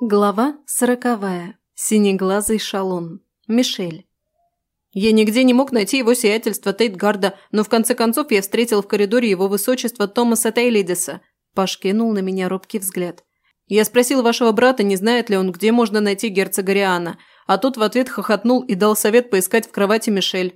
Глава сороковая. Синеглазый шалун. Мишель. Я нигде не мог найти его сиятельство Тейтгарда, но в конце концов я встретил в коридоре его высочество Томаса Тейлидиса. Паш кинул на меня робкий взгляд. Я спросил вашего брата, не знает ли он, где можно найти герцога Риана, а тот в ответ хохотнул и дал совет поискать в кровати Мишель.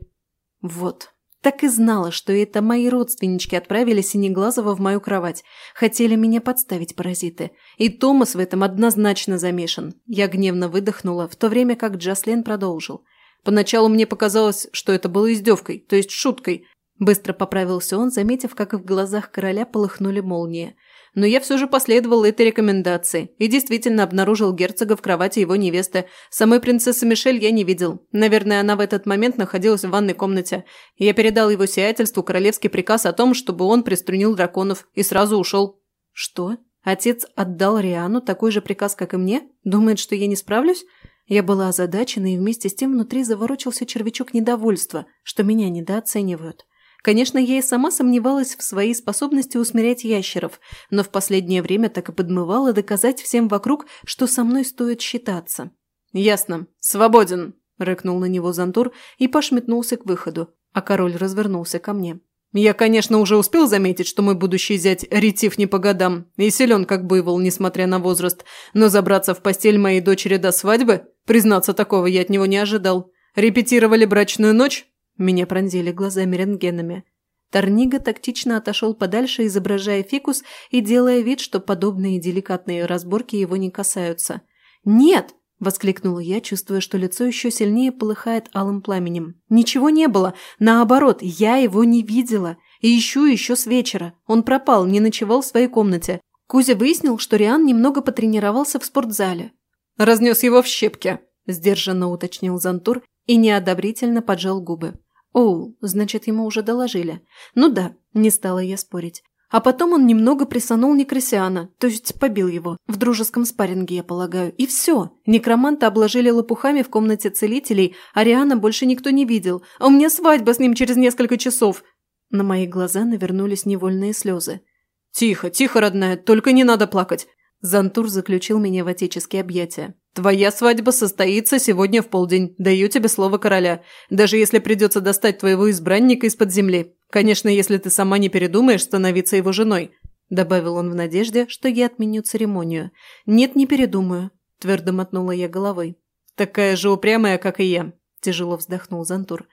Вот. Так и знала, что это мои родственнички отправили Синеглазого в мою кровать. Хотели меня подставить, паразиты. И Томас в этом однозначно замешан. Я гневно выдохнула, в то время как Джаслен продолжил. Поначалу мне показалось, что это было издевкой, то есть шуткой. Быстро поправился он, заметив, как в глазах короля полыхнули молнии но я все же последовал этой рекомендации и действительно обнаружил герцога в кровати его невесты. Самой принцессы Мишель я не видел. Наверное, она в этот момент находилась в ванной комнате. Я передал его сиятельству королевский приказ о том, чтобы он приструнил драконов, и сразу ушел. Что? Отец отдал Риану такой же приказ, как и мне? Думает, что я не справлюсь? Я была озадачена, и вместе с тем внутри заворочился червячок недовольства, что меня недооценивают. Конечно, я и сама сомневалась в своей способности усмирять ящеров, но в последнее время так и подмывала доказать всем вокруг, что со мной стоит считаться. «Ясно. Свободен!» – рыкнул на него Зантур и пошметнулся к выходу, а король развернулся ко мне. «Я, конечно, уже успел заметить, что мой будущий зять ретив не по годам и силен как буйвол, несмотря на возраст, но забраться в постель моей дочери до свадьбы, признаться, такого я от него не ожидал. Репетировали брачную ночь?» Меня пронзили глазами рентгенами. Торнига тактично отошел подальше, изображая фикус и делая вид, что подобные деликатные разборки его не касаются. «Нет!» – воскликнула я, чувствуя, что лицо еще сильнее полыхает алым пламенем. «Ничего не было! Наоборот, я его не видела! И ищу еще с вечера. Он пропал, не ночевал в своей комнате. Кузя выяснил, что Риан немного потренировался в спортзале». «Разнес его в щепки», – сдержанно уточнил Зантур и неодобрительно поджал губы. «Оу, значит, ему уже доложили. Ну да, не стала я спорить. А потом он немного присанул Некросиана, то есть побил его. В дружеском спарринге, я полагаю. И все. Некроманта обложили лопухами в комнате целителей, а Риана больше никто не видел. А у меня свадьба с ним через несколько часов. На мои глаза навернулись невольные слезы. «Тихо, тихо, родная, только не надо плакать!» Зантур заключил меня в отеческие объятия. «Твоя свадьба состоится сегодня в полдень. Даю тебе слово короля. Даже если придется достать твоего избранника из-под земли. Конечно, если ты сама не передумаешь становиться его женой», – добавил он в надежде, что я отменю церемонию. «Нет, не передумаю», – твердо мотнула я головой. «Такая же упрямая, как и я», – тяжело вздохнул Зантур.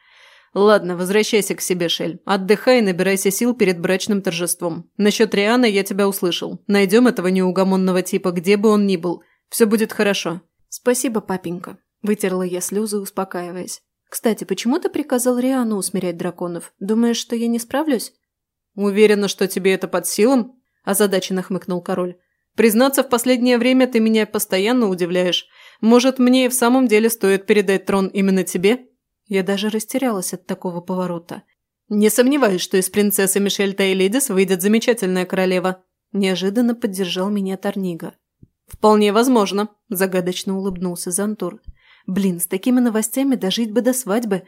«Ладно, возвращайся к себе, Шель. Отдыхай и набирайся сил перед брачным торжеством. Насчет Рианы я тебя услышал. Найдем этого неугомонного типа, где бы он ни был. Все будет хорошо». «Спасибо, папенька», – вытерла я слезы, успокаиваясь. «Кстати, почему ты приказал Риану усмирять драконов? Думаешь, что я не справлюсь?» «Уверена, что тебе это под силам?» – озадаченно хмыкнул король. «Признаться, в последнее время ты меня постоянно удивляешь. Может, мне и в самом деле стоит передать трон именно тебе?» Я даже растерялась от такого поворота. «Не сомневаюсь, что из принцессы Мишель Тейлидис выйдет замечательная королева», – неожиданно поддержал меня Торнига. «Вполне возможно», – загадочно улыбнулся Зантур. «Блин, с такими новостями дожить бы до свадьбы.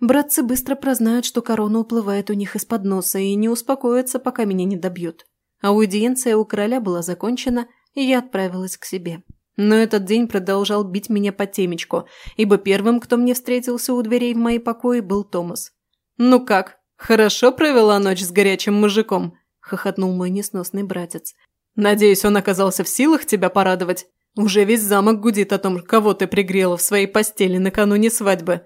Братцы быстро прознают, что корона уплывает у них из-под носа и не успокоятся, пока меня не добьют». Аудиенция у короля была закончена, и я отправилась к себе. Но этот день продолжал бить меня по темечку, ибо первым, кто мне встретился у дверей в мои покои, был Томас. «Ну как, хорошо провела ночь с горячим мужиком?» – хохотнул мой несносный братец. Надеюсь, он оказался в силах тебя порадовать. Уже весь замок гудит о том, кого ты пригрела в своей постели накануне свадьбы».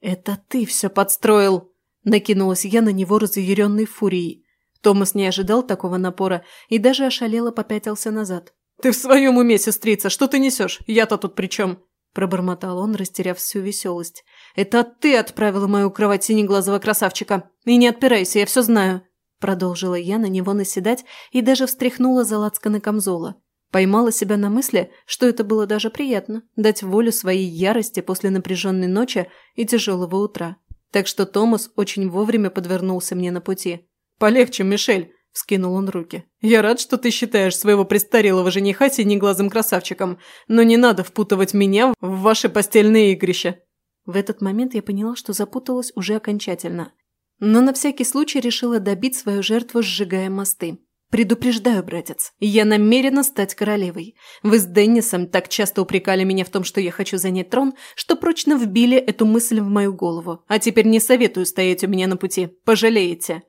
«Это ты все подстроил!» – накинулась я на него разъяренной фурией. Томас не ожидал такого напора и даже ошалело попятился назад. «Ты в своем уме, сестрица, что ты несешь? Я-то тут при чем?» – пробормотал он, растеряв всю веселость. «Это ты отправила мою кровать синеглазого красавчика! И не отпирайся, я все знаю!» Продолжила я на него наседать и даже встряхнула за лацканы камзола. Поймала себя на мысли, что это было даже приятно – дать волю своей ярости после напряженной ночи и тяжелого утра. Так что Томас очень вовремя подвернулся мне на пути. «Полегче, Мишель!» – вскинул он руки. «Я рад, что ты считаешь своего престарелого жениха синеглазым красавчиком, но не надо впутывать меня в ваши постельные игрища!» В этот момент я поняла, что запуталась уже окончательно – но на всякий случай решила добить свою жертву, сжигая мосты. Предупреждаю, братец, я намерена стать королевой. Вы с Деннисом так часто упрекали меня в том, что я хочу занять трон, что прочно вбили эту мысль в мою голову. А теперь не советую стоять у меня на пути. Пожалеете.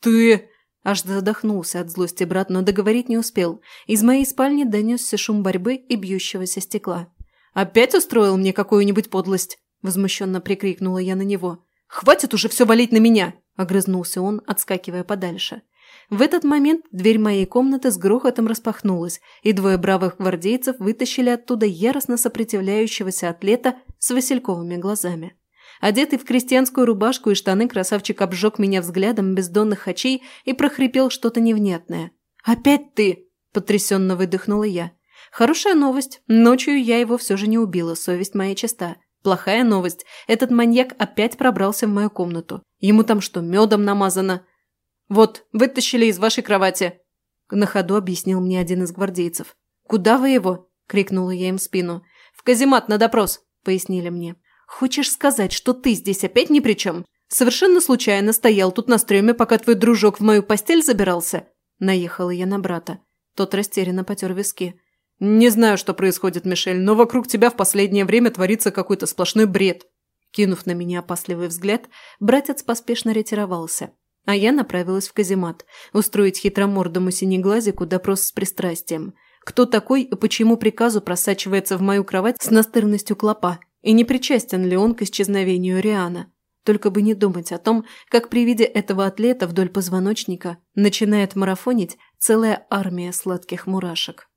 Ты... Аж задохнулся от злости брат, но договорить не успел. Из моей спальни донесся шум борьбы и бьющегося стекла. «Опять устроил мне какую-нибудь подлость?» – возмущенно прикрикнула я на него. «Хватит уже все валить на меня!» – огрызнулся он, отскакивая подальше. В этот момент дверь моей комнаты с грохотом распахнулась, и двое бравых гвардейцев вытащили оттуда яростно сопротивляющегося атлета с васильковыми глазами. Одетый в крестьянскую рубашку и штаны, красавчик обжег меня взглядом бездонных очей и прохрипел что-то невнятное. «Опять ты!» – потрясенно выдохнула я. «Хорошая новость. Ночью я его все же не убила, совесть моя чиста. Плохая новость. Этот маньяк опять пробрался в мою комнату. Ему там что, медом намазано?» «Вот, вытащили из вашей кровати!» На ходу объяснил мне один из гвардейцев. «Куда вы его?» – крикнула я им в спину. «В каземат на допрос!» – пояснили мне. «Хочешь сказать, что ты здесь опять ни при чем? Совершенно случайно стоял тут на стреме, пока твой дружок в мою постель забирался?» Наехала я на брата. Тот растерянно потер виски. «Не знаю, что происходит, Мишель, но вокруг тебя в последнее время творится какой-то сплошной бред». Кинув на меня опасливый взгляд, братец поспешно ретировался. А я направилась в каземат, устроить хитромордому синеглазику допрос с пристрастием. Кто такой и почему приказу просачивается в мою кровать с настырностью клопа? И не причастен ли он к исчезновению Риана? Только бы не думать о том, как при виде этого атлета вдоль позвоночника начинает марафонить целая армия сладких мурашек.